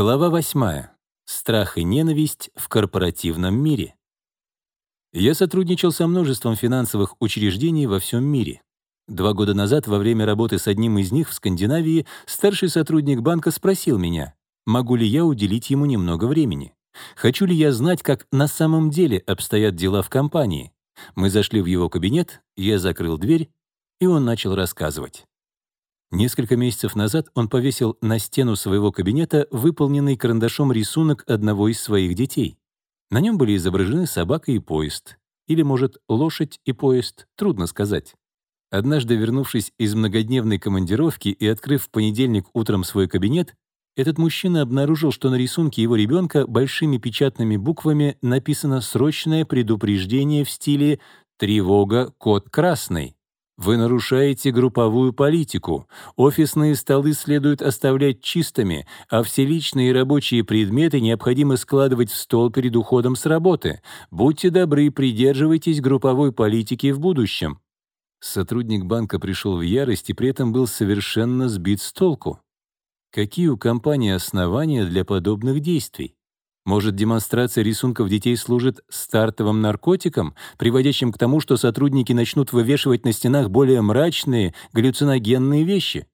Глава 8. Страх и ненависть в корпоративном мире. Я сотрудничал со множеством финансовых учреждений во всем мире. Два года назад, во время работы с одним из них в Скандинавии, старший сотрудник банка спросил меня, могу ли я уделить ему немного времени. Хочу ли я знать, как на самом деле обстоят дела в компании. Мы зашли в его кабинет, я закрыл дверь, и он начал рассказывать. Несколько месяцев назад он повесил на стену своего кабинета выполненный карандашом рисунок одного из своих детей. На нем были изображены собака и поезд. Или, может, лошадь и поезд, трудно сказать. Однажды, вернувшись из многодневной командировки и открыв в понедельник утром свой кабинет, этот мужчина обнаружил, что на рисунке его ребенка большими печатными буквами написано срочное предупреждение в стиле «Тревога, код красный». Вы нарушаете групповую политику. Офисные столы следует оставлять чистыми, а все личные и рабочие предметы необходимо складывать в стол перед уходом с работы. Будьте добры, придерживайтесь групповой политики в будущем. Сотрудник банка пришел в ярость и при этом был совершенно сбит с толку. Какие у компании основания для подобных действий? Может, демонстрация рисунков детей служит стартовым наркотиком, приводящим к тому, что сотрудники начнут вывешивать на стенах более мрачные, галлюциногенные вещи?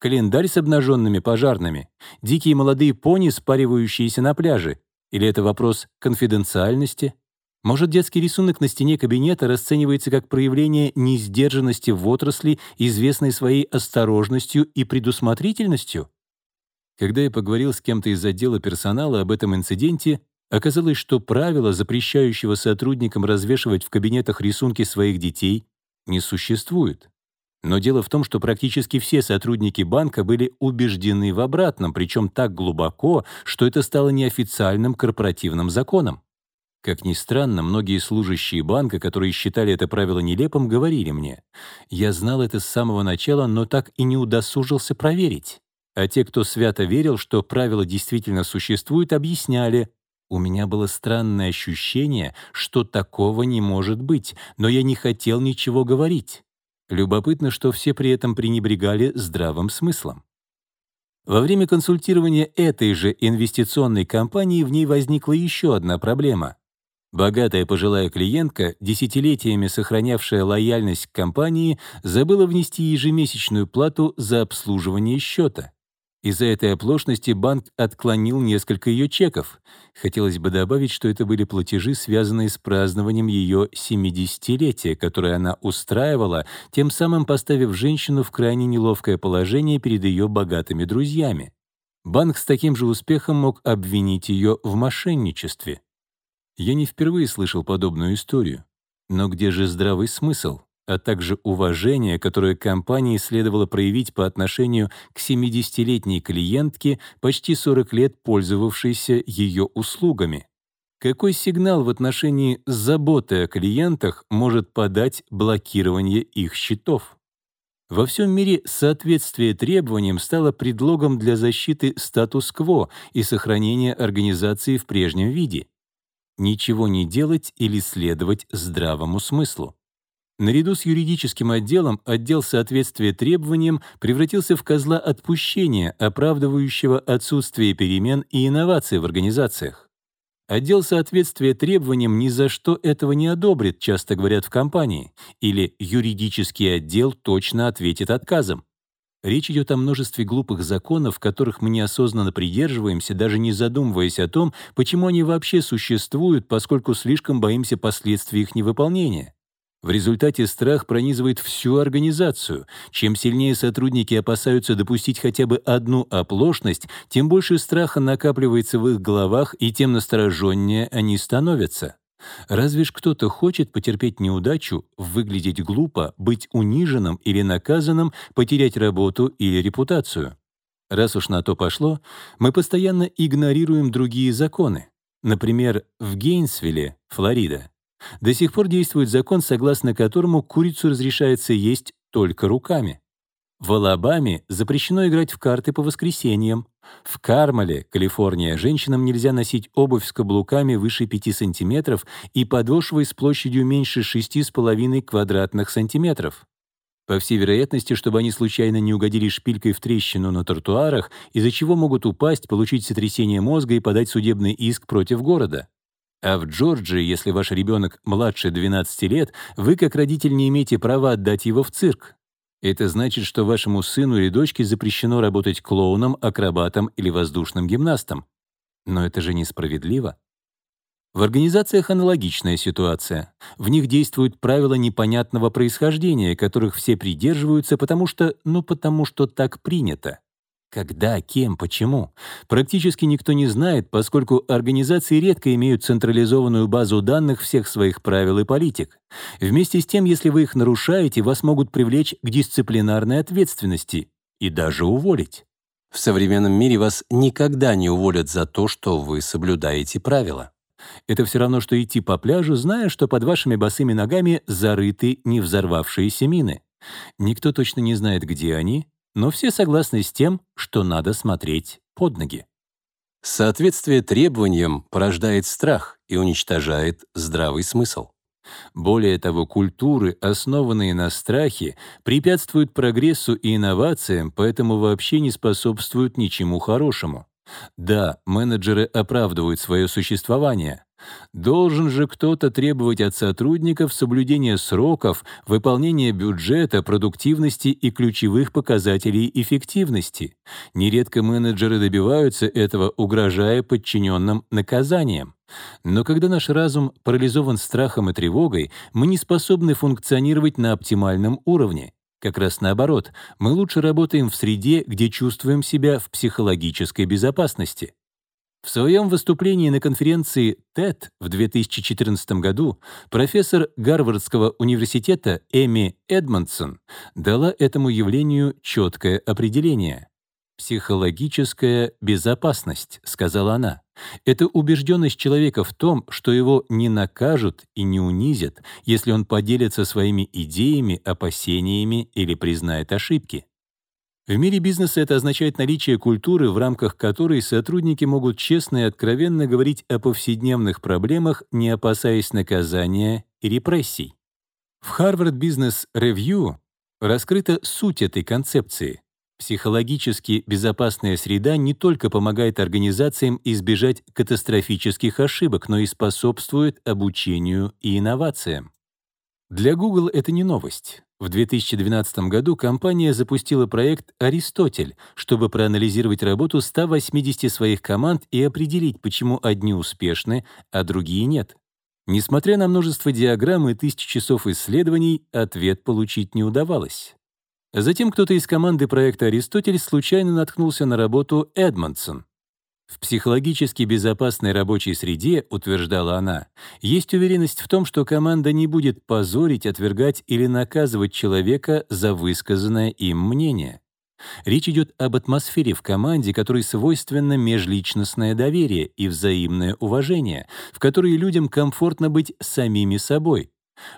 Календарь с обнаженными пожарными? Дикие молодые пони, спаривающиеся на пляже? Или это вопрос конфиденциальности? Может, детский рисунок на стене кабинета расценивается как проявление несдержанности в отрасли, известной своей осторожностью и предусмотрительностью? Когда я поговорил с кем-то из отдела персонала об этом инциденте, оказалось, что правила, запрещающего сотрудникам развешивать в кабинетах рисунки своих детей, не существует. Но дело в том, что практически все сотрудники банка были убеждены в обратном, причем так глубоко, что это стало неофициальным корпоративным законом. Как ни странно, многие служащие банка, которые считали это правило нелепым, говорили мне, «Я знал это с самого начала, но так и не удосужился проверить». А те, кто свято верил, что правило действительно существует, объясняли, у меня было странное ощущение, что такого не может быть, но я не хотел ничего говорить. Любопытно, что все при этом пренебрегали здравым смыслом. Во время консультирования этой же инвестиционной компании в ней возникла еще одна проблема. Богатая пожилая клиентка, десятилетиями сохранявшая лояльность к компании, забыла внести ежемесячную плату за обслуживание счета. Из-за этой оплошности банк отклонил несколько ее чеков. Хотелось бы добавить, что это были платежи, связанные с празднованием ее 70-летия, которое она устраивала, тем самым поставив женщину в крайне неловкое положение перед ее богатыми друзьями. Банк с таким же успехом мог обвинить ее в мошенничестве. Я не впервые слышал подобную историю. Но где же здравый смысл? А также уважение, которое компании следовало проявить по отношению к 70-летней клиентке, почти 40 лет пользовавшейся ее услугами. Какой сигнал в отношении заботы о клиентах может подать блокирование их счетов? Во всем мире соответствие требованиям стало предлогом для защиты статус-кво и сохранения организации в прежнем виде. Ничего не делать или следовать здравому смыслу. Наряду с юридическим отделом отдел соответствия требованиям превратился в козла отпущения, оправдывающего отсутствие перемен и инноваций в организациях. Отдел соответствия требованиям ни за что этого не одобрит, часто говорят в компании, или юридический отдел точно ответит отказом. Речь идет о множестве глупых законов, которых мы неосознанно придерживаемся, даже не задумываясь о том, почему они вообще существуют, поскольку слишком боимся последствий их невыполнения. В результате страх пронизывает всю организацию. Чем сильнее сотрудники опасаются допустить хотя бы одну оплошность, тем больше страха накапливается в их головах, и тем настороженнее они становятся. Разве ж кто-то хочет потерпеть неудачу, выглядеть глупо, быть униженным или наказанным, потерять работу или репутацию? Раз уж на то пошло, мы постоянно игнорируем другие законы. Например, в Гейнсвилле, Флорида, до сих пор действует закон, согласно которому курицу разрешается есть только руками. В Алабаме запрещено играть в карты по воскресеньям. В Кармале, Калифорния, женщинам нельзя носить обувь с каблуками выше 5 сантиметров и подошвой с площадью меньше 6,5 квадратных сантиметров. По всей вероятности, чтобы они случайно не угодили шпилькой в трещину на тротуарах, из-за чего могут упасть, получить сотрясение мозга и подать судебный иск против города. А в Джорджии, если ваш ребенок младше 12 лет, вы как родитель не имеете права отдать его в цирк. Это значит, что вашему сыну или дочке запрещено работать клоуном, акробатом или воздушным гимнастом. Но это же несправедливо. В организациях аналогичная ситуация. В них действуют правила непонятного происхождения, которых все придерживаются, потому что, ну потому что так принято. Когда, кем, почему? Практически никто не знает, поскольку организации редко имеют централизованную базу данных всех своих правил и политик. Вместе с тем, если вы их нарушаете, вас могут привлечь к дисциплинарной ответственности и даже уволить. В современном мире вас никогда не уволят за то, что вы соблюдаете правила. Это все равно, что идти по пляжу, зная, что под вашими босыми ногами зарыты не взорвавшиеся мины. Никто точно не знает, где они, но все согласны с тем, что надо смотреть под ноги. Соответствие требованиям порождает страх и уничтожает здравый смысл. Более того, культуры, основанные на страхе, препятствуют прогрессу и инновациям, поэтому вообще не способствуют ничему хорошему. Да, менеджеры оправдывают свое существование. Должен же кто-то требовать от сотрудников соблюдения сроков, выполнения бюджета, продуктивности и ключевых показателей эффективности. Нередко менеджеры добиваются этого, угрожая подчиненным наказанием. Но когда наш разум парализован страхом и тревогой, мы не способны функционировать на оптимальном уровне. Как раз наоборот, мы лучше работаем в среде, где чувствуем себя в психологической безопасности. В своем выступлении на конференции TED в 2014 году профессор Гарвардского университета Эми Эдмонсон дала этому явлению четкое определение. «Психологическая безопасность», — сказала она. Это убежденность человека в том, что его не накажут и не унизят, если он поделится своими идеями, опасениями или признает ошибки. В мире бизнеса это означает наличие культуры, в рамках которой сотрудники могут честно и откровенно говорить о повседневных проблемах, не опасаясь наказания и репрессий. В Harvard Business Review раскрыта суть этой концепции. Психологически безопасная среда не только помогает организациям избежать катастрофических ошибок, но и способствует обучению и инновациям. Для Google это не новость. В 2012 году компания запустила проект «Аристотель», чтобы проанализировать работу 180 своих команд и определить, почему одни успешны, а другие нет. Несмотря на множество диаграмм и тысячи часов исследований, ответ получить не удавалось. Затем кто-то из команды проекта «Аристотель» случайно наткнулся на работу Эдмонсон. В психологически безопасной рабочей среде, утверждала она, есть уверенность в том, что команда не будет позорить, отвергать или наказывать человека за высказанное им мнение. Речь идет об атмосфере в команде, которой свойственно межличностное доверие и взаимное уважение, в которой людям комфортно быть самими собой.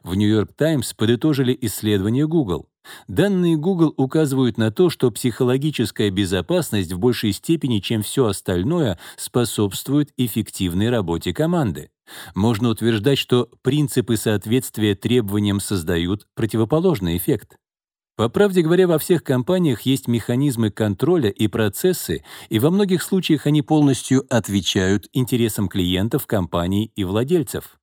В «Нью-Йорк Таймс» подытожили исследование Google. Данные Google указывают на то, что психологическая безопасность в большей степени, чем все остальное, способствует эффективной работе команды. Можно утверждать, что принципы соответствия требованиям создают противоположный эффект. По правде говоря, во всех компаниях есть механизмы контроля и процессы, и во многих случаях они полностью отвечают интересам клиентов, компаний и владельцев.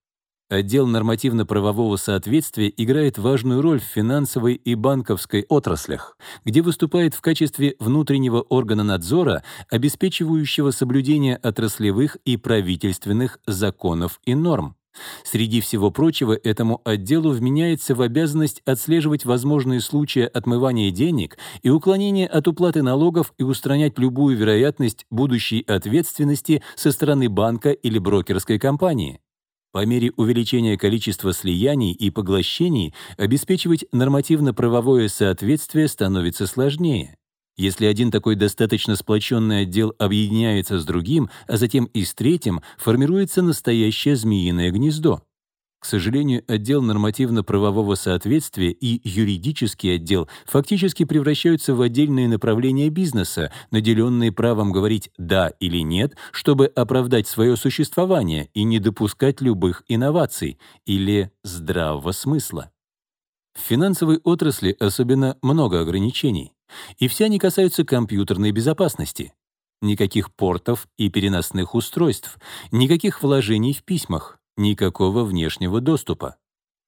Отдел нормативно-правового соответствия играет важную роль в финансовой и банковской отраслях, где выступает в качестве внутреннего органа надзора, обеспечивающего соблюдение отраслевых и правительственных законов и норм. Среди всего прочего, этому отделу вменяется в обязанность отслеживать возможные случаи отмывания денег и уклонения от уплаты налогов и устранять любую вероятность будущей ответственности со стороны банка или брокерской компании. По мере увеличения количества слияний и поглощений обеспечивать нормативно-правовое соответствие становится сложнее. Если один такой достаточно сплоченный отдел объединяется с другим, а затем и с третьим, формируется настоящее змеиное гнездо. К сожалению, отдел нормативно-правового соответствия и юридический отдел фактически превращаются в отдельные направления бизнеса, наделенные правом говорить «да» или «нет», чтобы оправдать свое существование и не допускать любых инноваций или здравого смысла. В финансовой отрасли особенно много ограничений, и все они касаются компьютерной безопасности. Никаких портов и переносных устройств, никаких вложений в письмах, никакого внешнего доступа.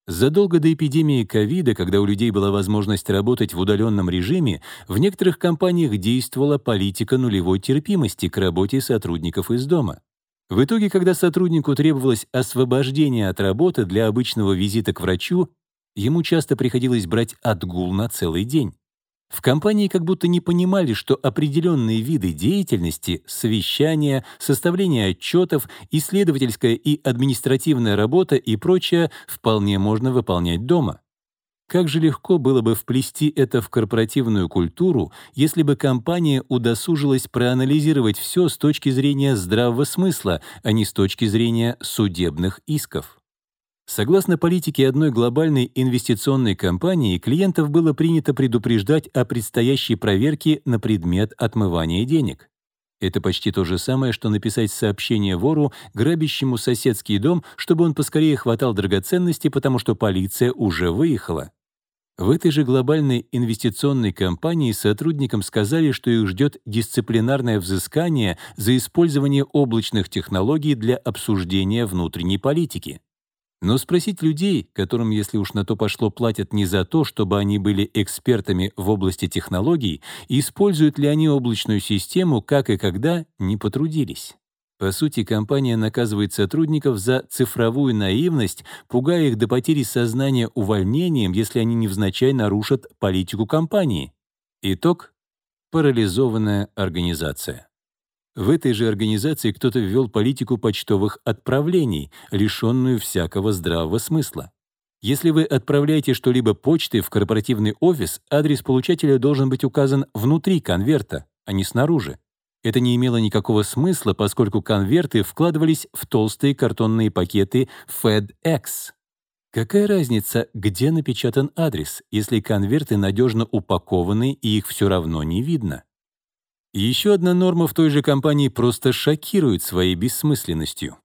Задолго до эпидемии ковида, когда у людей была возможность работать в удаленном режиме, в некоторых компаниях действовала политика нулевой терпимости к работе сотрудников из дома. В итоге, когда сотруднику требовалось освобождение от работы для обычного визита к врачу, ему часто приходилось брать отгул на целый день. В компании как будто не понимали, что определенные виды деятельности — совещания, составление отчетов, исследовательская и административная работа и прочее — вполне можно выполнять дома. Как же легко было бы вплести это в корпоративную культуру, если бы компания удосужилась проанализировать все с точки зрения здравого смысла, а не с точки зрения судебных исков. Согласно политике одной глобальной инвестиционной компании, клиентов было принято предупреждать о предстоящей проверке на предмет отмывания денег. Это почти то же самое, что написать сообщение вору, грабящему соседский дом, чтобы он поскорее хватал драгоценности, потому что полиция уже выехала. В этой же глобальной инвестиционной компании сотрудникам сказали, что их ждет дисциплинарное взыскание за использование облачных технологий для обсуждения внутренней политики. Но спросить людей, которым, если уж на то пошло, платят не за то, чтобы они были экспертами в области технологий, используют ли они облачную систему, как и когда, не потрудились. По сути, компания наказывает сотрудников за цифровую наивность, пугая их до потери сознания увольнением, если они невзначай нарушат политику компании. Итог — парализованная организация. В этой же организации кто-то ввел политику почтовых отправлений, лишенную всякого здравого смысла. Если вы отправляете что-либо почтой в корпоративный офис, адрес получателя должен быть указан внутри конверта, а не снаружи. Это не имело никакого смысла, поскольку конверты вкладывались в толстые картонные пакеты FedEx. Какая разница, где напечатан адрес, если конверты надежно упакованы и их все равно не видно? Еще одна норма в той же компании просто шокирует своей бессмысленностью.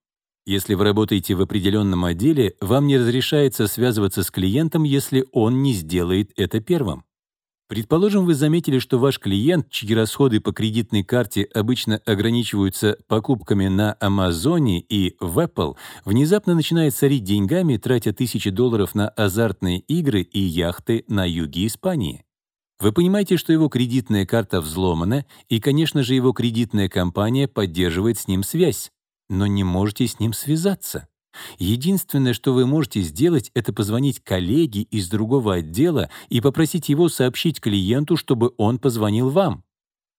Если вы работаете в определенном отделе, вам не разрешается связываться с клиентом, если он не сделает это первым. Предположим, вы заметили, что ваш клиент, чьи расходы по кредитной карте обычно ограничиваются покупками на Амазоне и в Apple, внезапно начинает сорить деньгами, тратя тысячи долларов на азартные игры и яхты на юге Испании. Вы понимаете, что его кредитная карта взломана, и, конечно же, его кредитная компания поддерживает с ним связь, но не можете с ним связаться. Единственное, что вы можете сделать, это позвонить коллеге из другого отдела и попросить его сообщить клиенту, чтобы он позвонил вам.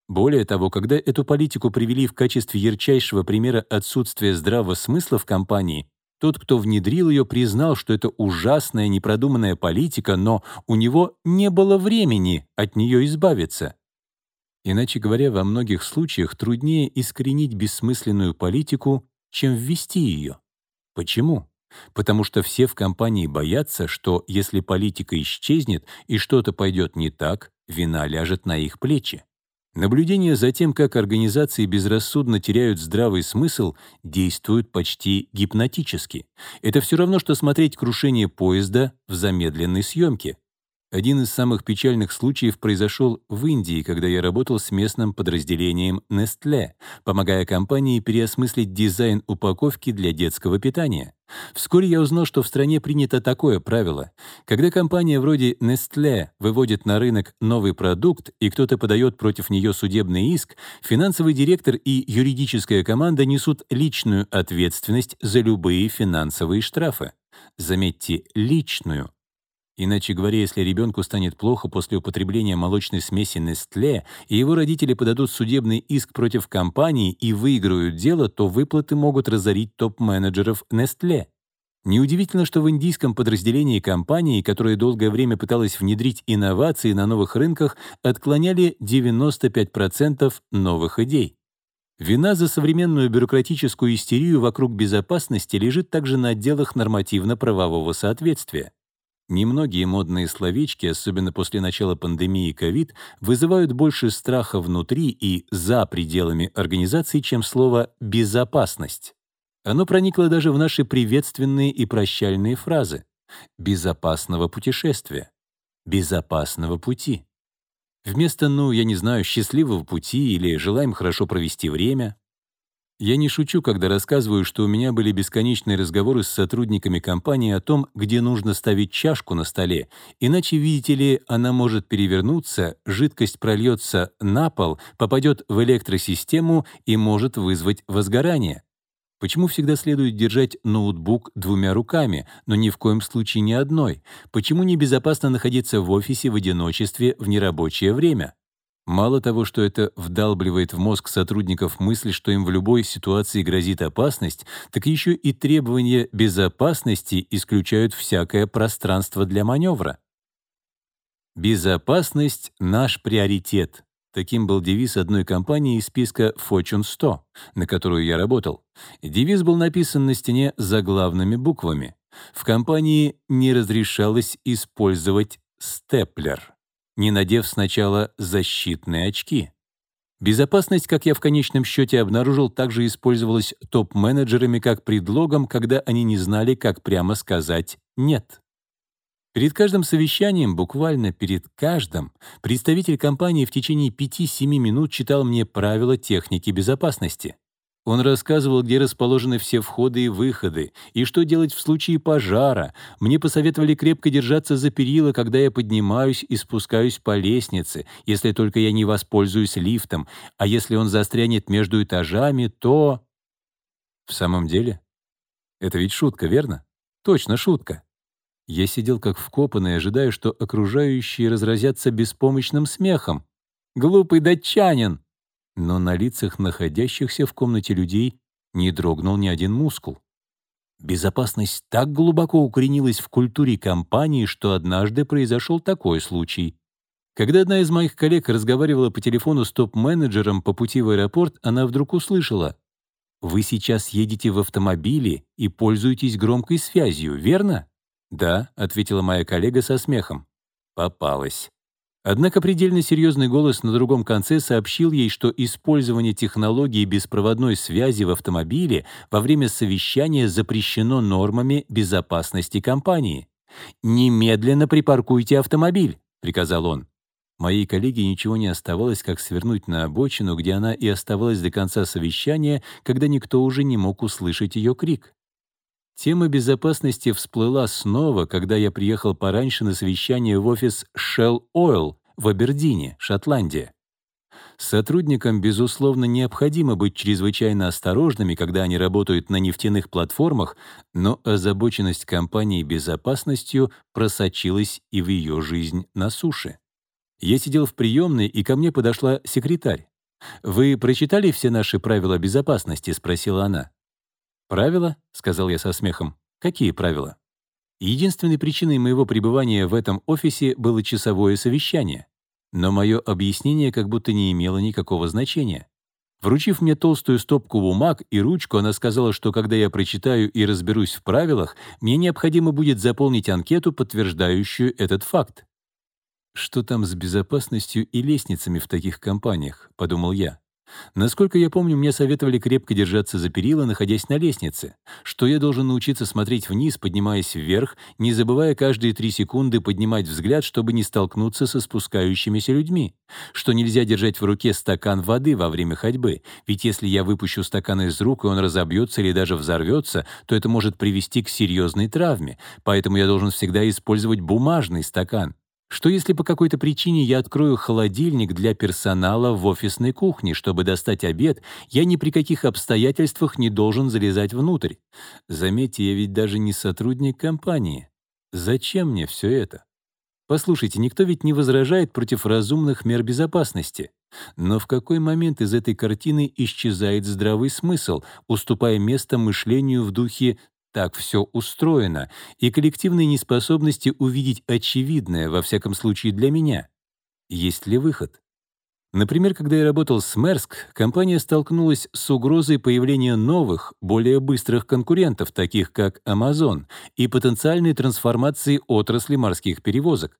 Более того, когда эту политику привели в качестве ярчайшего примера отсутствия здравого смысла в компании, тот, кто внедрил ее, признал, что это ужасная непродуманная политика, но у него не было времени от нее избавиться. Иначе говоря, во многих случаях труднее искоренить бессмысленную политику, чем ввести ее. Почему? Потому что все в компании боятся, что если политика исчезнет и что-то пойдет не так, вина ляжет на их плечи. Наблюдение за тем, как организации безрассудно теряют здравый смысл, действует почти гипнотически. Это все равно, что смотреть крушение поезда в замедленной съемке. Один из самых печальных случаев произошел в Индии, когда я работал с местным подразделением Nestlé, помогая компании переосмыслить дизайн упаковки для детского питания. Вскоре я узнал, что в стране принято такое правило. Когда компания вроде Nestlé выводит на рынок новый продукт, и кто-то подает против нее судебный иск, финансовый директор и юридическая команда несут личную ответственность за любые финансовые штрафы. Заметьте, личную. Иначе говоря, если ребенку станет плохо после употребления молочной смеси Nestlé, и его родители подадут судебный иск против компании и выиграют дело, то выплаты могут разорить топ-менеджеров Nestlé. Неудивительно, что в индийском подразделении компании, которая долгое время пыталась внедрить инновации на новых рынках, отклоняли 95% новых идей. Вина за современную бюрократическую истерию вокруг безопасности лежит также на отделах нормативно-правового соответствия. Немногие модные словечки, особенно после начала пандемии COVID, вызывают больше страха внутри и за пределами организации, чем слово «безопасность». Оно проникло даже в наши приветственные и прощальные фразы. безопасного путешествия, безопасного пути. Вместо, ну, я не знаю, счастливого пути или желаем хорошо провести время. Я не шучу, когда рассказываю, что у меня были бесконечные разговоры с сотрудниками компании о том, где нужно ставить чашку на столе, иначе, видите ли, она может перевернуться, жидкость прольется на пол, попадет в электросистему и может вызвать возгорание. Почему всегда следует держать ноутбук двумя руками, но ни в коем случае не одной? Почему небезопасно находиться в офисе в одиночестве в нерабочее время? Мало того, что это вдалбливает в мозг сотрудников мысль, что им в любой ситуации грозит опасность, так еще и требования безопасности исключают всякое пространство для маневра. Безопасность — наш приоритет. Таким был девиз одной компании из списка Fortune 100, на которую я работал. Девиз был написан на стене заглавными буквами. В компании не разрешалось использовать степлер, не надев сначала защитные очки. Безопасность, как я в конечном счете обнаружил, также использовалась топ-менеджерами как предлогом, когда они не знали, как прямо сказать «нет». Перед каждым совещанием, буквально перед каждым, представитель компании в течение 5-7 минут читал мне правила техники безопасности. Он рассказывал, где расположены все входы и выходы, и что делать в случае пожара. Мне посоветовали крепко держаться за перила, когда я поднимаюсь и спускаюсь по лестнице, если только я не воспользуюсь лифтом, а если он застрянет между этажами, то... В самом деле? Это ведь шутка, верно? Точно шутка. Я сидел как вкопанный, ожидая, что окружающие разразятся беспомощным смехом. «Глупый датчанин!» Но на лицах находящихся в комнате людей не дрогнул ни один мускул. Безопасность так глубоко укоренилась в культуре компании, что однажды произошел такой случай. Когда одна из моих коллег разговаривала по телефону с топ-менеджером по пути в аэропорт, она вдруг услышала «Вы сейчас едете в автомобиле и пользуетесь громкой связью, верно?» «Да», — ответила моя коллега со смехом. «Попалась». Однако предельно серьезный голос на другом конце сообщил ей, что использование технологии беспроводной связи в автомобиле во время совещания запрещено нормами безопасности компании. «Немедленно припаркуйте автомобиль», — приказал он. Моей коллеге ничего не оставалось, как свернуть на обочину, где она и оставалась до конца совещания, когда никто уже не мог услышать ее крик. Тема безопасности всплыла снова, когда я приехал пораньше на совещание в офис Shell Oil в Абердине, Шотландия. Сотрудникам, безусловно, необходимо быть чрезвычайно осторожными, когда они работают на нефтяных платформах, но озабоченность компании безопасностью просочилась и в ее жизнь на суше. Я сидел в приемной, и ко мне подошла секретарь. «Вы прочитали все наши правила безопасности?» — спросила она. «Правила?» — сказал я со смехом. «Какие правила?» Единственной причиной моего пребывания в этом офисе было часовое совещание. Но мое объяснение как будто не имело никакого значения. Вручив мне толстую стопку бумаг и ручку, она сказала, что когда я прочитаю и разберусь в правилах, мне необходимо будет заполнить анкету, подтверждающую этот факт. «Что там с безопасностью и лестницами в таких компаниях?» — подумал я. Насколько я помню, мне советовали крепко держаться за перила, находясь на лестнице, что я должен научиться смотреть вниз, поднимаясь вверх, не забывая каждые три секунды поднимать взгляд, чтобы не столкнуться со спускающимися людьми, что нельзя держать в руке стакан воды во время ходьбы, ведь если я выпущу стакан из рук, и он разобьется или даже взорвется, то это может привести к серьезной травме, поэтому я должен всегда использовать бумажный стакан. Что если по какой-то причине я открою холодильник для персонала в офисной кухне, чтобы достать обед, я ни при каких обстоятельствах не должен залезать внутрь? Заметьте, я ведь даже не сотрудник компании. Зачем мне все это? Послушайте, никто ведь не возражает против разумных мер безопасности. Но в какой момент из этой картины исчезает здравый смысл, уступая место мышлению в духе так все устроено, и коллективной неспособности увидеть очевидное, во всяком случае для меня. Есть ли выход? Например, когда я работал с Мерск, компания столкнулась с угрозой появления новых, более быстрых конкурентов, таких как Amazon, и потенциальной трансформации отрасли морских перевозок.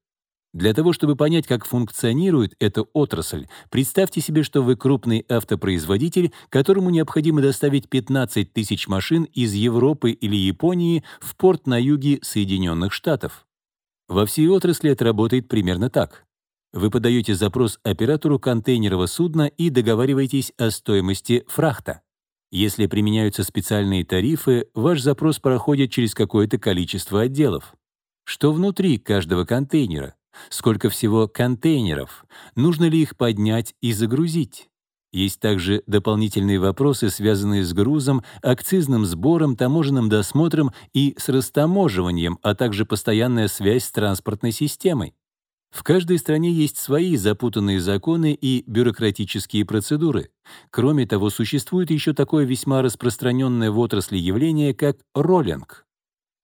Для того, чтобы понять, как функционирует эта отрасль, представьте себе, что вы крупный автопроизводитель, которому необходимо доставить 15 тысяч машин из Европы или Японии в порт на юге Соединенных Штатов. Во всей отрасли это работает примерно так. Вы подаете запрос оператору контейнерового судна и договариваетесь о стоимости фрахта. Если применяются специальные тарифы, ваш запрос проходит через какое-то количество отделов. Что внутри каждого контейнера? Сколько всего контейнеров? Нужно ли их поднять и загрузить? Есть также дополнительные вопросы, связанные с грузом, акцизным сбором, таможенным досмотром и с растаможиванием, а также постоянная связь с транспортной системой. В каждой стране есть свои запутанные законы и бюрократические процедуры. Кроме того, существует еще такое весьма распространенное в отрасли явление, как роллинг.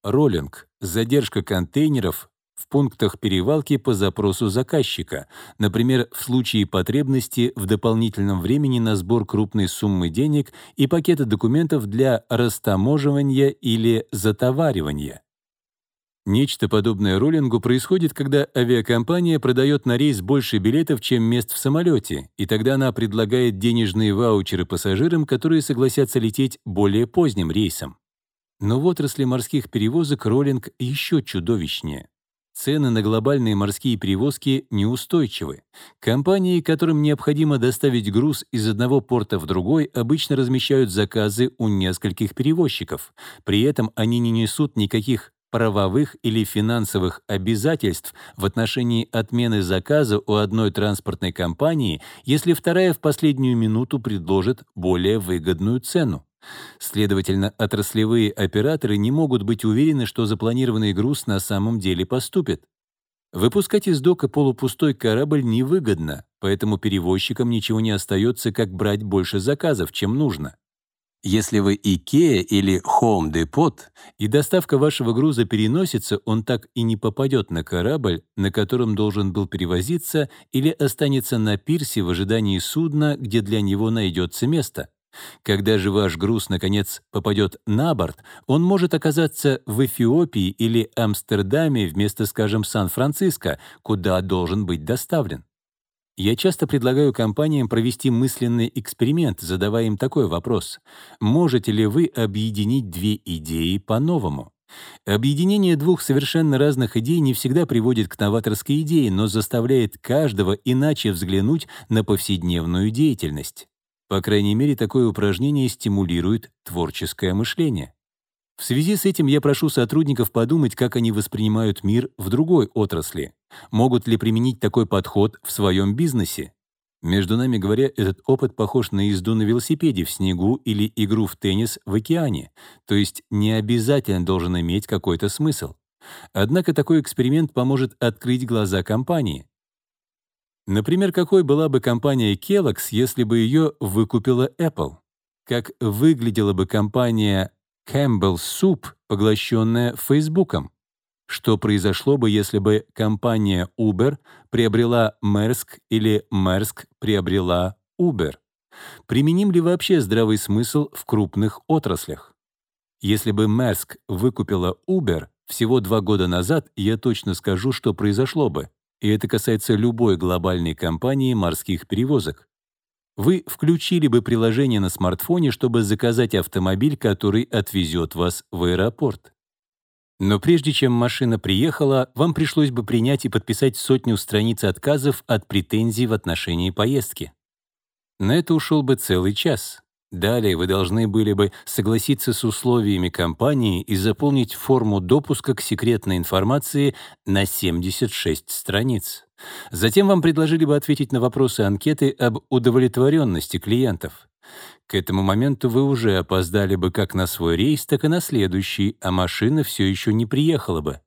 Роллинг — задержка контейнеров в пунктах перевалки по запросу заказчика, например, в случае потребности в дополнительном времени на сбор крупной суммы денег и пакета документов для растаможивания или затоваривания. Нечто подобное роллингу происходит, когда авиакомпания продает на рейс больше билетов, чем мест в самолете, и тогда она предлагает денежные ваучеры пассажирам, которые согласятся лететь более поздним рейсом. Но в отрасли морских перевозок роллинг еще чудовищнее. Цены на глобальные морские перевозки неустойчивы. Компании, которым необходимо доставить груз из одного порта в другой, обычно размещают заказы у нескольких перевозчиков. При этом они не несут никаких правовых или финансовых обязательств в отношении отмены заказа у одной транспортной компании, если вторая в последнюю минуту предложит более выгодную цену. Следовательно, отраслевые операторы не могут быть уверены, что запланированный груз на самом деле поступит. Выпускать из дока полупустой корабль невыгодно, поэтому перевозчикам ничего не остается, как брать больше заказов, чем нужно. Если вы IKEA или Home Depot, и доставка вашего груза переносится, он так и не попадет на корабль, на котором должен был перевозиться, или останется на пирсе в ожидании судна, где для него найдется место. Когда же ваш груз, наконец, попадет на борт, он может оказаться в Эфиопии или Амстердаме вместо, скажем, Сан-Франциско, куда должен быть доставлен. Я часто предлагаю компаниям провести мысленный эксперимент, задавая им такой вопрос. Можете ли вы объединить две идеи по-новому? Объединение двух совершенно разных идей не всегда приводит к новаторской идее, но заставляет каждого иначе взглянуть на повседневную деятельность. По крайней мере, такое упражнение стимулирует творческое мышление. В связи с этим я прошу сотрудников подумать, как они воспринимают мир в другой отрасли. Могут ли применить такой подход в своем бизнесе? Между нами говоря, этот опыт похож на езду на велосипеде в снегу или игру в теннис в океане, то есть не обязательно должен иметь какой-то смысл. Однако такой эксперимент поможет открыть глаза компании. Например, какой была бы компания Kellogg's, если бы ее выкупила Apple? Как выглядела бы компания Campbell Soup, поглощенная Фейсбуком? Что произошло бы, если бы компания Uber приобрела Maersk или Maersk приобрела Uber? Применим ли вообще здравый смысл в крупных отраслях? Если бы Maersk выкупила Uber всего два года назад, я точно скажу, что произошло бы и это касается любой глобальной компании морских перевозок. Вы включили бы приложение на смартфоне, чтобы заказать автомобиль, который отвезет вас в аэропорт. Но прежде чем машина приехала, вам пришлось бы принять и подписать сотню страниц отказов от претензий в отношении поездки. На это ушел бы целый час. Далее вы должны были бы согласиться с условиями компании и заполнить форму допуска к секретной информации на 76 страниц. Затем вам предложили бы ответить на вопросы анкеты об удовлетворенности клиентов. К этому моменту вы уже опоздали бы как на свой рейс, так и на следующий, а машина все еще не приехала бы.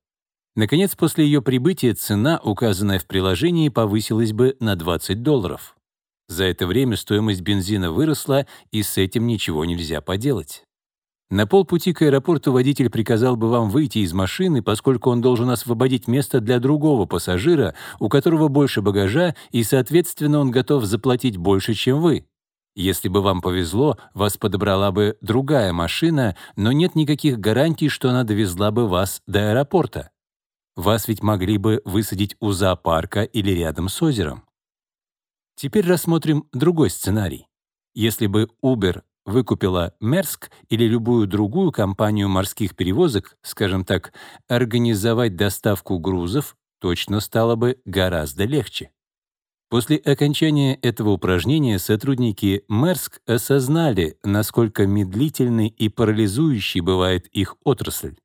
Наконец, после ее прибытия цена, указанная в приложении, повысилась бы на 20 долларов. За это время стоимость бензина выросла, и с этим ничего нельзя поделать. На полпути к аэропорту водитель приказал бы вам выйти из машины, поскольку он должен освободить место для другого пассажира, у которого больше багажа, и, соответственно, он готов заплатить больше, чем вы. Если бы вам повезло, вас подобрала бы другая машина, но нет никаких гарантий, что она довезла бы вас до аэропорта. Вас ведь могли бы высадить у зоопарка или рядом с озером. Теперь рассмотрим другой сценарий. Если бы Uber выкупила Мерск или любую другую компанию морских перевозок, скажем так, организовать доставку грузов точно стало бы гораздо легче. После окончания этого упражнения сотрудники Мерск осознали, насколько медлительной и парализующей бывает их отрасль.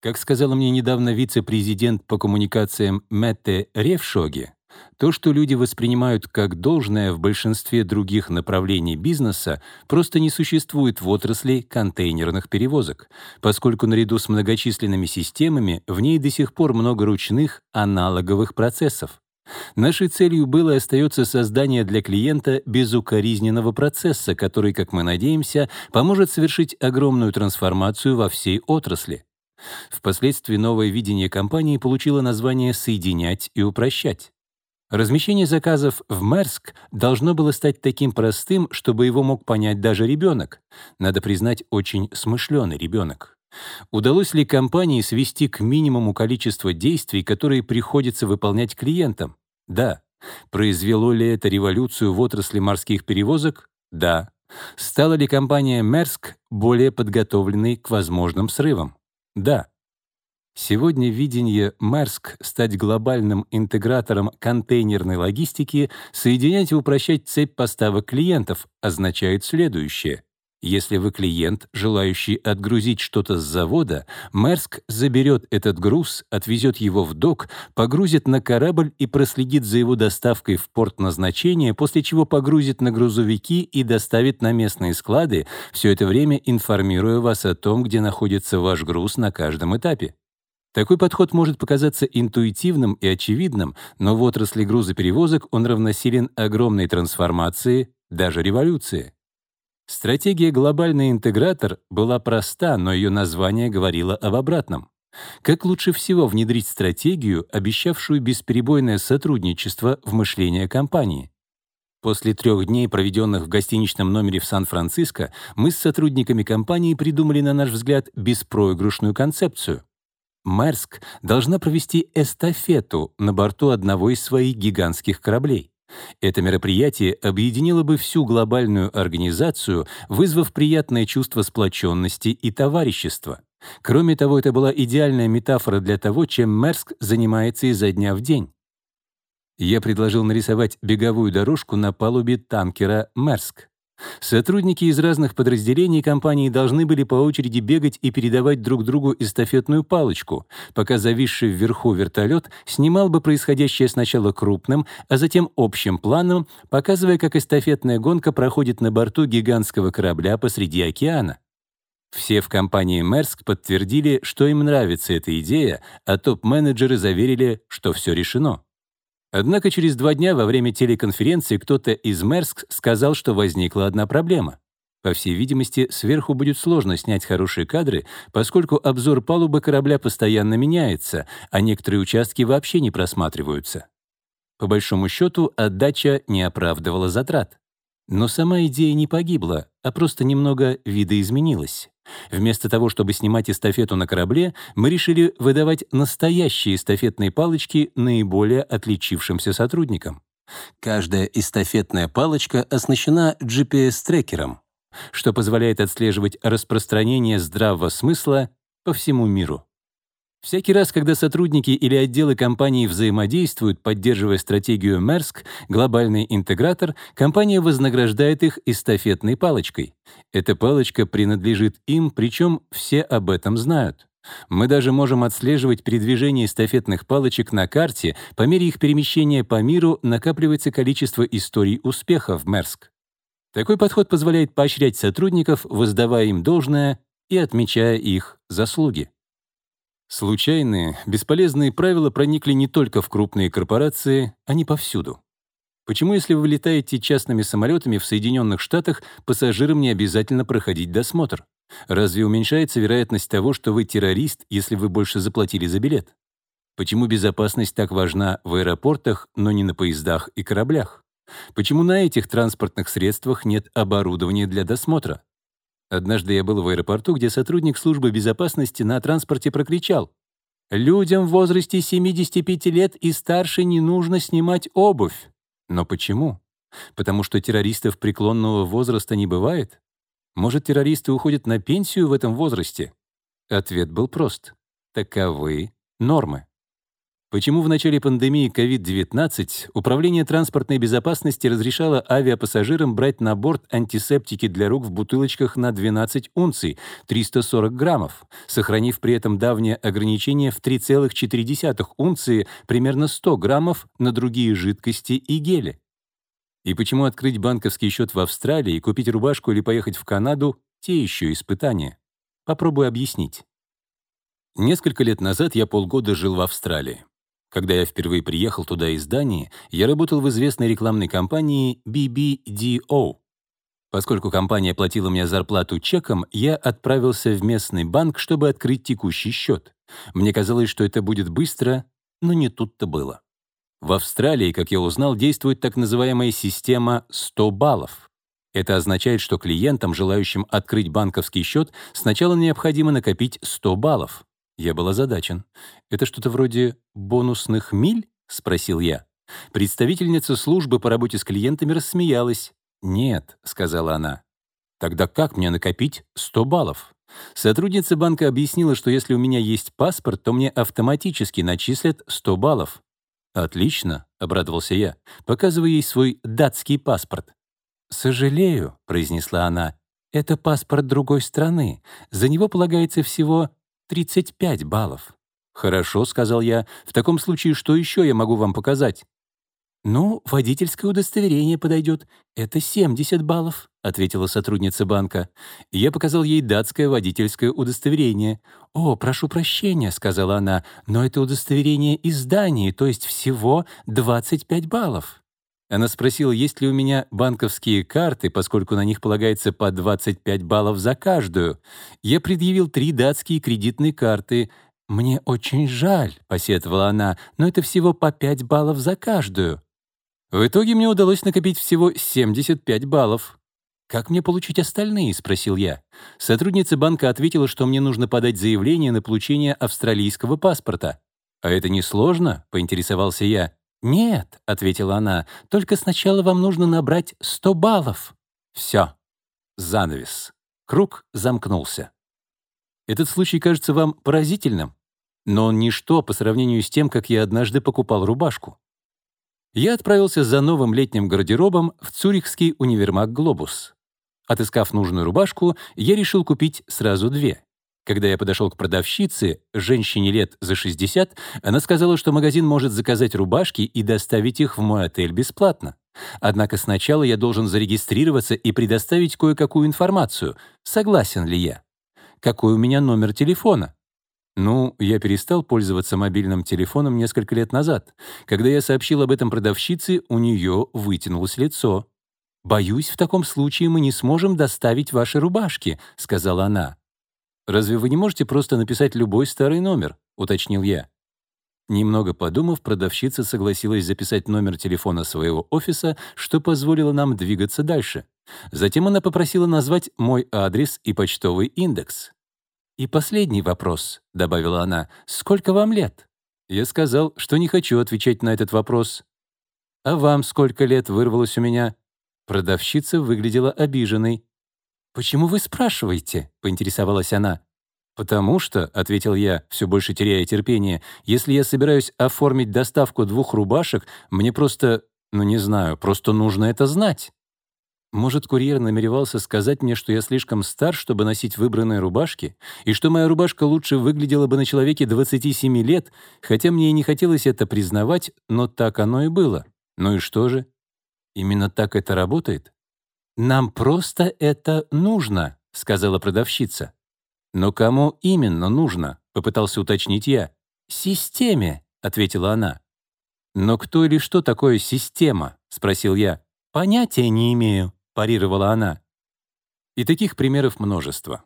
Как сказала мне недавно вице-президент по коммуникациям Метте Ревшоге, то, что люди воспринимают как должное в большинстве других направлений бизнеса, просто не существует в отрасли контейнерных перевозок, поскольку наряду с многочисленными системами в ней до сих пор много ручных аналоговых процессов. Нашей целью было и остается создание для клиента безукоризненного процесса, который, как мы надеемся, поможет совершить огромную трансформацию во всей отрасли. Впоследствии новое видение компании получило название «соединять и упрощать». Размещение заказов в Мерск должно было стать таким простым, чтобы его мог понять даже ребенок. Надо признать, очень смышленый ребенок. Удалось ли компании свести к минимуму количество действий, которые приходится выполнять клиентам? Да. Произвело ли это революцию в отрасли морских перевозок? Да. Стала ли компания Мерск более подготовленной к возможным срывам? Да. Сегодня видение Мерск стать глобальным интегратором контейнерной логистики, соединять и упрощать цепь поставок клиентов означает следующее. Если вы клиент, желающий отгрузить что-то с завода, Мерск заберет этот груз, отвезет его в док, погрузит на корабль и проследит за его доставкой в порт назначения, после чего погрузит на грузовики и доставит на местные склады, все это время информируя вас о том, где находится ваш груз на каждом этапе. Такой подход может показаться интуитивным и очевидным, но в отрасли грузоперевозок он равносилен огромной трансформации, даже революции. Стратегия «Глобальный интегратор» была проста, но ее название говорило об обратном. Как лучше всего внедрить стратегию, обещавшую бесперебойное сотрудничество в мышление компании? После трех дней, проведенных в гостиничном номере в Сан-Франциско, мы с сотрудниками компании придумали, на наш взгляд, беспроигрышную концепцию. Мерск должна провести эстафету на борту одного из своих гигантских кораблей. Это мероприятие объединило бы всю глобальную организацию, вызвав приятное чувство сплоченности и товарищества. Кроме того, это была идеальная метафора для того, чем Мерск занимается изо дня в день. Я предложил нарисовать беговую дорожку на палубе танкера «Мерск». Сотрудники из разных подразделений компании должны были по очереди бегать и передавать друг другу эстафетную палочку, пока зависший вверху вертолет снимал бы происходящее сначала крупным, а затем общим планом, показывая, как эстафетная гонка проходит на борту гигантского корабля посреди океана. Все в компании Мерск подтвердили, что им нравится эта идея, а топ-менеджеры заверили, что все решено. Однако через два дня во время телеконференции кто-то из Мерск сказал, что возникла одна проблема. По всей видимости, сверху будет сложно снять хорошие кадры, поскольку обзор палубы корабля постоянно меняется, а некоторые участки вообще не просматриваются. По большому счету, отдача не оправдывала затрат. Но сама идея не погибла, а просто немного видоизменилась. Вместо того, чтобы снимать эстафету на корабле, мы решили выдавать настоящие эстафетные палочки наиболее отличившимся сотрудникам. Каждая эстафетная палочка оснащена GPS-трекером, что позволяет отслеживать распространение здравого смысла по всему миру. Всякий раз, когда сотрудники или отделы компании взаимодействуют, поддерживая стратегию Мерск, глобальный интегратор, компания вознаграждает их эстафетной палочкой. Эта палочка принадлежит им, причем все об этом знают. Мы даже можем отслеживать передвижение эстафетных палочек на карте, по мере их перемещения по миру накапливается количество историй успеха в Мерск. Такой подход позволяет поощрять сотрудников, воздавая им должное и отмечая их заслуги. Случайные, бесполезные правила проникли не только в крупные корпорации, они повсюду. Почему, если вы летаете частными самолетами в Соединенных Штатах, пассажирам не обязательно проходить досмотр? Разве уменьшается вероятность того, что вы террорист, если вы больше заплатили за билет? Почему безопасность так важна в аэропортах, но не на поездах и кораблях? Почему на этих транспортных средствах нет оборудования для досмотра? Однажды я был в аэропорту, где сотрудник службы безопасности на транспорте прокричал Людям в возрасте 75 лет и старше не нужно снимать обувь. Но почему? Потому что террористов преклонного возраста не бывает? Может, террористы уходят на пенсию в этом возрасте? Ответ был прост. Таковы нормы. Почему в начале пандемии COVID-19 Управление транспортной безопасности разрешало авиапассажирам брать на борт антисептики для рук в бутылочках на 12 унций, 340 граммов, сохранив при этом давнее ограничение в 3,4 унции, примерно 100 граммов на другие жидкости и гели? И почему открыть банковский счет в Австралии, купить рубашку или поехать в Канаду — те еще испытания? Попробую объяснить. Несколько лет назад я полгода жил в Австралии. Когда я впервые приехал туда из Дании, я работал в известной рекламной компании BBDO. Поскольку компания платила мне зарплату чеком, я отправился в местный банк, чтобы открыть текущий счет. Мне казалось, что это будет быстро, но не тут-то было. В Австралии, как я узнал, действует так называемая система 100 баллов. Это означает, что клиентам, желающим открыть банковский счет, сначала необходимо накопить 100 баллов. Я был озадачен. «Это что-то вроде бонусных миль?» — спросил я. Представительница службы по работе с клиентами рассмеялась. «Нет», — сказала она. «Тогда как мне накопить 100 баллов?» Сотрудница банка объяснила, что если у меня есть паспорт, то мне автоматически начислят 100 баллов. «Отлично», — обрадовался я, показывая ей свой датский паспорт. «Сожалею», — произнесла она, — «это паспорт другой страны. За него полагается всего 35 баллов. «Хорошо», — сказал я. «В таком случае, что еще я могу вам показать?» «Ну, водительское удостоверение подойдет. Это 70 баллов», — ответила сотрудница банка. Я показал ей датское водительское удостоверение. «О, прошу прощения», — сказала она, «но это удостоверение из Дании, то есть всего 25 баллов». Она спросила, есть ли у меня банковские карты, поскольку на них полагается по 25 баллов за каждую. Я предъявил три датские кредитные карты. «Мне очень жаль», — посетовала она, «но это всего по 5 баллов за каждую». В итоге мне удалось накопить всего 75 баллов. «Как мне получить остальные?» — спросил я. Сотрудница банка ответила, что мне нужно подать заявление на получение австралийского паспорта. «А это несложно?» — поинтересовался я. «Нет», — ответила она, — «только сначала вам нужно набрать 100 баллов». Все. Занавес. Круг замкнулся. Этот случай кажется вам поразительным, но он ничто по сравнению с тем, как я однажды покупал рубашку. Я отправился за новым летним гардеробом в Цюрихский универмаг «Глобус». Отыскав нужную рубашку, я решил купить сразу две. Когда я подошел к продавщице, женщине лет за 60, она сказала, что магазин может заказать рубашки и доставить их в мой отель бесплатно. Однако сначала я должен зарегистрироваться и предоставить кое-какую информацию. Согласен ли я? Какой у меня номер телефона? Ну, я перестал пользоваться мобильным телефоном несколько лет назад. Когда я сообщил об этом продавщице, у нее вытянулось лицо. «Боюсь, в таком случае мы не сможем доставить ваши рубашки», — сказала она. «Разве вы не можете просто написать любой старый номер?» — уточнил я. Немного подумав, продавщица согласилась записать номер телефона своего офиса, что позволило нам двигаться дальше. Затем она попросила назвать мой адрес и почтовый индекс. «И последний вопрос», — добавила она, — «сколько вам лет?» Я сказал, что не хочу отвечать на этот вопрос. «А вам сколько лет?» — вырвалось у меня. Продавщица выглядела обиженной. «Почему вы спрашиваете?» — поинтересовалась она. «Потому что», — ответил я, все больше теряя терпение, «если я собираюсь оформить доставку двух рубашек, мне просто, ну не знаю, просто нужно это знать». Может, курьер намеревался сказать мне, что я слишком стар, чтобы носить выбранные рубашки, и что моя рубашка лучше выглядела бы на человеке 27 лет, хотя мне и не хотелось это признавать, но так оно и было. Ну и что же? Именно так это работает? «Нам просто это нужно», — сказала продавщица. «Но кому именно нужно?» — попытался уточнить я. «Системе», — ответила она. «Но кто или что такое система?» — спросил я. «Понятия не имею», — парировала она. И таких примеров множество.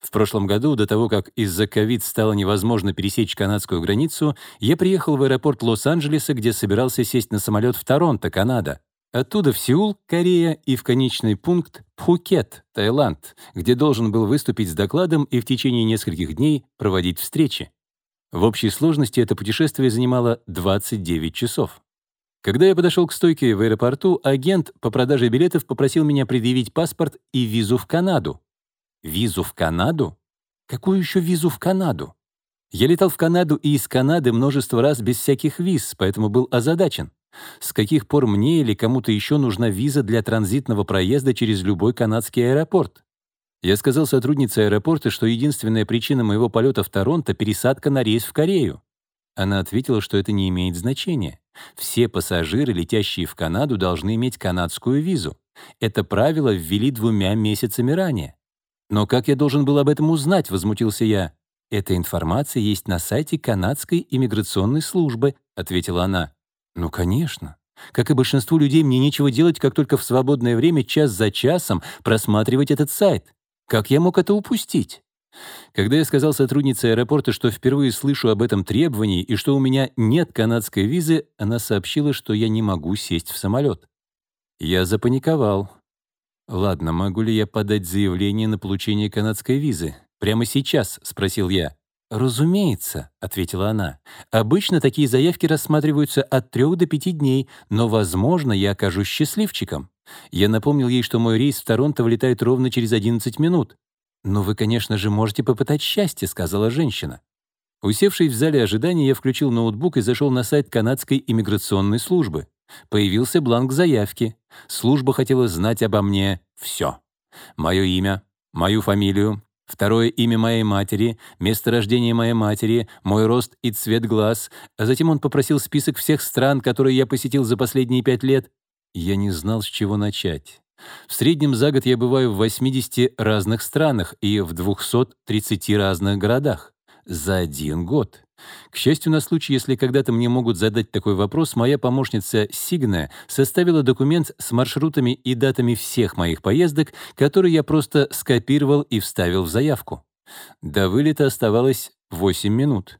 В прошлом году, до того, как из-за ковид стало невозможно пересечь канадскую границу, я приехал в аэропорт Лос-Анджелеса, где собирался сесть на самолет в Торонто, Канада. Оттуда в Сеул, Корея, и в конечный пункт Пхукет, Таиланд, где должен был выступить с докладом и в течение нескольких дней проводить встречи. В общей сложности это путешествие занимало 29 часов. Когда я подошел к стойке в аэропорту, агент по продаже билетов попросил меня предъявить паспорт и визу в Канаду. Визу в Канаду? Какую еще визу в Канаду? Я летал в Канаду и из Канады множество раз без всяких виз, поэтому был озадачен. С каких пор мне или кому-то еще нужна виза для транзитного проезда через любой канадский аэропорт? Я сказал сотруднице аэропорта, что единственная причина моего полета в Торонто — пересадка на рейс в Корею. Она ответила, что это не имеет значения. Все пассажиры, летящие в Канаду, должны иметь канадскую визу. Это правило ввели двумя месяцами ранее. «Но как я должен был об этом узнать?» — возмутился я. «Эта информация есть на сайте канадской иммиграционной службы», — ответила она. «Ну, конечно. Как и большинству людей, мне нечего делать, как только в свободное время час за часом просматривать этот сайт. Как я мог это упустить?» Когда я сказал сотруднице аэропорта, что впервые слышу об этом требовании и что у меня нет канадской визы, она сообщила, что я не могу сесть в самолет. Я запаниковал. «Ладно, могу ли я подать заявление на получение канадской визы? Прямо сейчас?» — спросил я. «Разумеется», — ответила она. «Обычно такие заявки рассматриваются от трех до пяти дней, но, возможно, я окажусь счастливчиком». Я напомнил ей, что мой рейс в Торонто вылетает ровно через 11 минут. «Но вы, конечно же, можете попытать счастье», — сказала женщина. Усевшись в зале ожидания, я включил ноутбук и зашел на сайт канадской иммиграционной службы. Появился бланк заявки. Служба хотела знать обо мне все. Мое имя, мою фамилию, второе имя моей матери, место рождения моей матери, мой рост и цвет глаз, а затем он попросил список всех стран, которые я посетил за последние пять лет. Я не знал, с чего начать. В среднем за год я бываю в 80 разных странах и в 230 разных городах. За один год. К счастью, на случай, если когда-то мне могут задать такой вопрос, моя помощница Сигна составила документ с маршрутами и датами всех моих поездок, которые я просто скопировал и вставил в заявку. До вылета оставалось 8 минут.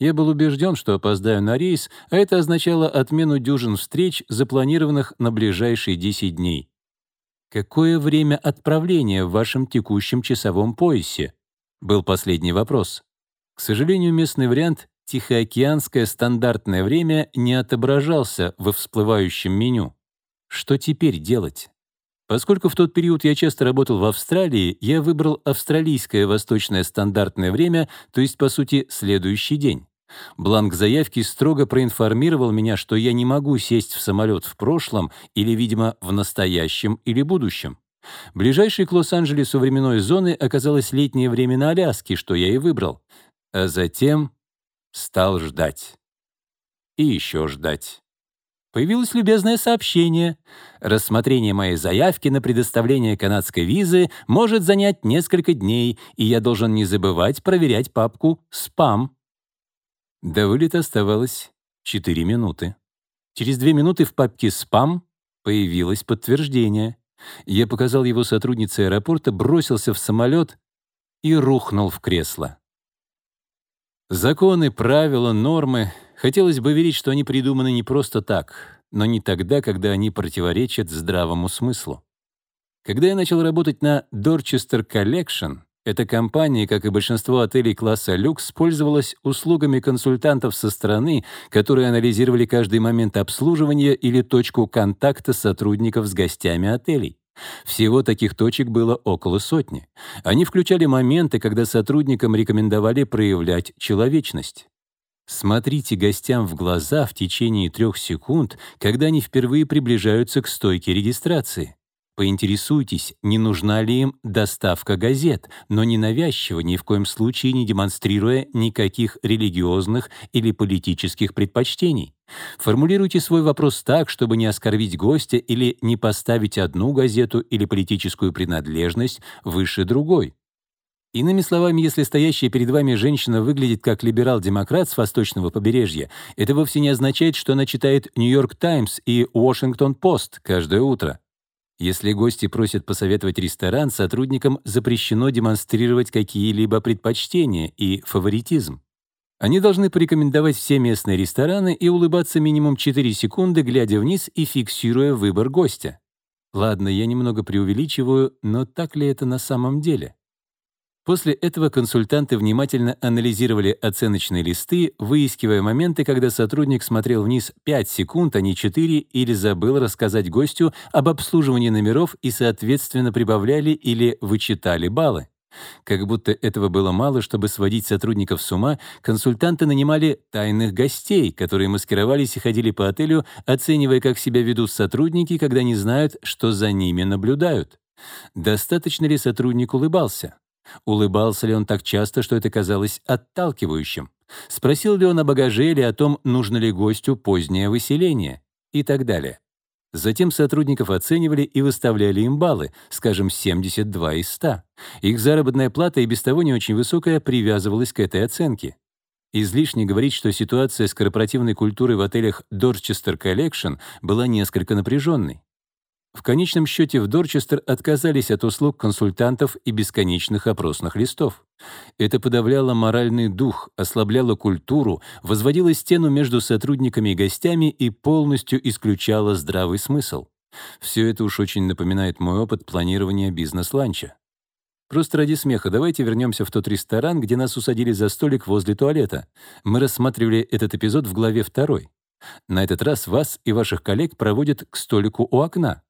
Я был убежден, что опоздаю на рейс, а это означало отмену дюжин встреч, запланированных на ближайшие 10 дней. «Какое время отправления в вашем текущем часовом поясе?» был последний вопрос. Сожалению, местный вариант «Тихоокеанское стандартное время» не отображался во всплывающем меню. Что теперь делать? Поскольку в тот период я часто работал в Австралии, я выбрал австралийское восточное стандартное время, то есть, по сути, следующий день. Бланк заявки строго проинформировал меня, что я не могу сесть в самолет в прошлом или, видимо, в настоящем или будущем. Ближайшей к Лос-Анджелесу временной зоны оказалось летнее время на Аляске, что я и выбрал а затем стал ждать. И еще ждать. Появилось любезное сообщение. Рассмотрение моей заявки на предоставление канадской визы может занять несколько дней, и я должен не забывать проверять папку «Спам». До вылета оставалось 4 минуты. Через 2 минуты в папке «Спам» появилось подтверждение. Я показал его сотруднице аэропорта, бросился в самолет и рухнул в кресло. Законы, правила, нормы. Хотелось бы верить, что они придуманы не просто так, но не тогда, когда они противоречат здравому смыслу. Когда я начал работать на Dorchester Collection, эта компания, как и большинство отелей класса люкс, пользовалась услугами консультантов со стороны, которые анализировали каждый момент обслуживания или точку контакта сотрудников с гостями отелей. Всего таких точек было около сотни. Они включали моменты, когда сотрудникам рекомендовали проявлять человечность. Смотрите гостям в глаза в течение трех секунд, когда они впервые приближаются к стойке регистрации. Поинтересуйтесь, не нужна ли им доставка газет, но ненавязчиво, ни в коем случае не демонстрируя никаких религиозных или политических предпочтений. Формулируйте свой вопрос так, чтобы не оскорбить гостя или не поставить одну газету или политическую принадлежность выше другой. Иными словами, если стоящая перед вами женщина выглядит как либерал-демократ с восточного побережья, это вовсе не означает, что она читает «Нью-Йорк Таймс» и «Вашингтон-Пост» каждое утро. Если гости просят посоветовать ресторан, сотрудникам запрещено демонстрировать какие-либо предпочтения и фаворитизм. Они должны порекомендовать все местные рестораны и улыбаться минимум 4 секунды, глядя вниз и фиксируя выбор гостя. Ладно, я немного преувеличиваю, но так ли это на самом деле? После этого консультанты внимательно анализировали оценочные листы, выискивая моменты, когда сотрудник смотрел вниз 5 секунд, а не 4, или забыл рассказать гостю об обслуживании номеров и, соответственно, прибавляли или вычитали баллы. Как будто этого было мало, чтобы сводить сотрудников с ума, консультанты нанимали тайных гостей, которые маскировались и ходили по отелю, оценивая, как себя ведут сотрудники, когда не знают, что за ними наблюдают. Достаточно ли сотрудник улыбался? Улыбался ли он так часто, что это казалось отталкивающим? Спросил ли он о багаже или о том, нужно ли гостю позднее выселение? И так далее. Затем сотрудников оценивали и выставляли им баллы, скажем, 72 из 100. Их заработная плата и без того не очень высокая привязывалась к этой оценке. Излишне говорить, что ситуация с корпоративной культурой в отелях Dorchester Collection была несколько напряженной. В конечном счете в Дорчестер отказались от услуг консультантов и бесконечных опросных листов. Это подавляло моральный дух, ослабляло культуру, возводило стену между сотрудниками и гостями и полностью исключало здравый смысл. Все это уж очень напоминает мой опыт планирования бизнес-ланча. Просто ради смеха давайте вернемся в тот ресторан, где нас усадили за столик возле туалета. Мы рассматривали этот эпизод в главе 2. На этот раз вас и ваших коллег проводят к столику у окна.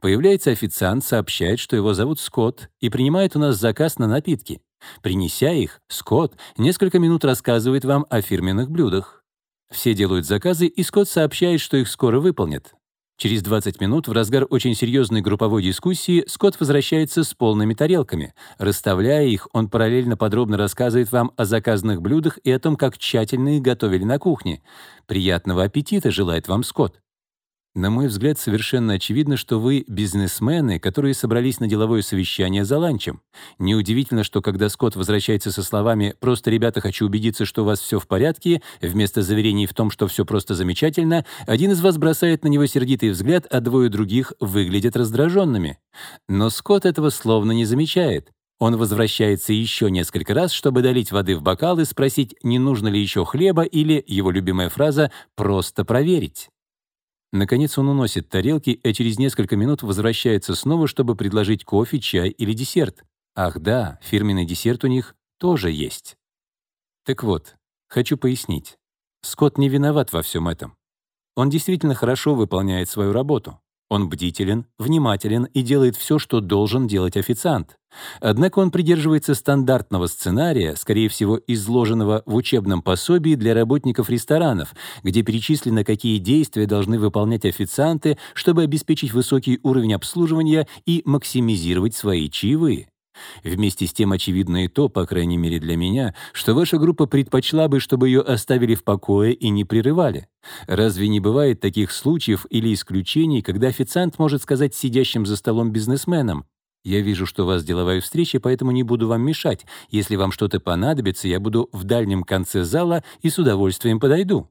Появляется официант, сообщает, что его зовут Скотт, и принимает у нас заказ на напитки. Принеся их, Скотт несколько минут рассказывает вам о фирменных блюдах. Все делают заказы, и Скотт сообщает, что их скоро выполнят. Через 20 минут в разгар очень серьезной групповой дискуссии Скотт возвращается с полными тарелками. Расставляя их, он параллельно подробно рассказывает вам о заказанных блюдах и о том, как тщательно их готовили на кухне. Приятного аппетита желает вам Скотт. На мой взгляд, совершенно очевидно, что вы бизнесмены, которые собрались на деловое совещание за ланчем. Неудивительно, что когда Скотт возвращается со словами «просто, ребята, хочу убедиться, что у вас все в порядке», вместо заверений в том, что все просто замечательно, один из вас бросает на него сердитый взгляд, а двое других выглядят раздраженными. Но Скотт этого словно не замечает. Он возвращается еще несколько раз, чтобы долить воды в бокал и спросить, не нужно ли еще хлеба или, его любимая фраза, «просто проверить». Наконец он уносит тарелки, а через несколько минут возвращается снова, чтобы предложить кофе, чай или десерт. Ах да, фирменный десерт у них тоже есть. Так вот, хочу пояснить. Скотт не виноват во всем этом. Он действительно хорошо выполняет свою работу. Он бдителен, внимателен и делает все, что должен делать официант. Однако он придерживается стандартного сценария, скорее всего, изложенного в учебном пособии для работников ресторанов, где перечислено, какие действия должны выполнять официанты, чтобы обеспечить высокий уровень обслуживания и максимизировать свои чаевые. Вместе с тем очевидно и то, по крайней мере для меня, что ваша группа предпочла бы, чтобы ее оставили в покое и не прерывали. Разве не бывает таких случаев или исключений, когда официант может сказать сидящим за столом бизнесменам, «Я вижу, что у вас деловая встреча, поэтому не буду вам мешать. Если вам что-то понадобится, я буду в дальнем конце зала и с удовольствием подойду».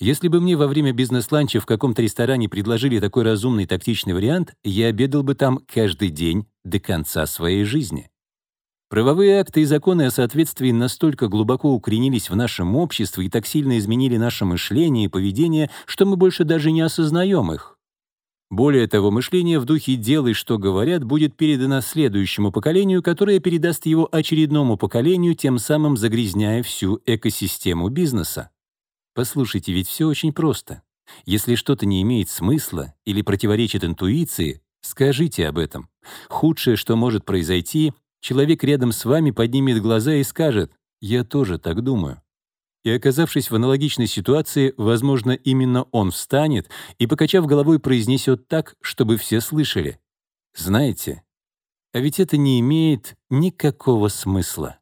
Если бы мне во время бизнес-ланча в каком-то ресторане предложили такой разумный тактичный вариант, я обедал бы там каждый день до конца своей жизни. Правовые акты и законы о соответствии настолько глубоко укоренились в нашем обществе и так сильно изменили наше мышление и поведение, что мы больше даже не осознаем их. Более того, мышление в духе «делай, что говорят» будет передано следующему поколению, которое передаст его очередному поколению, тем самым загрязняя всю экосистему бизнеса. Послушайте, ведь все очень просто. Если что-то не имеет смысла или противоречит интуиции, скажите об этом. Худшее, что может произойти, человек рядом с вами поднимет глаза и скажет «Я тоже так думаю». И оказавшись в аналогичной ситуации, возможно, именно он встанет и, покачав головой, произнесет так, чтобы все слышали. Знаете, а ведь это не имеет никакого смысла.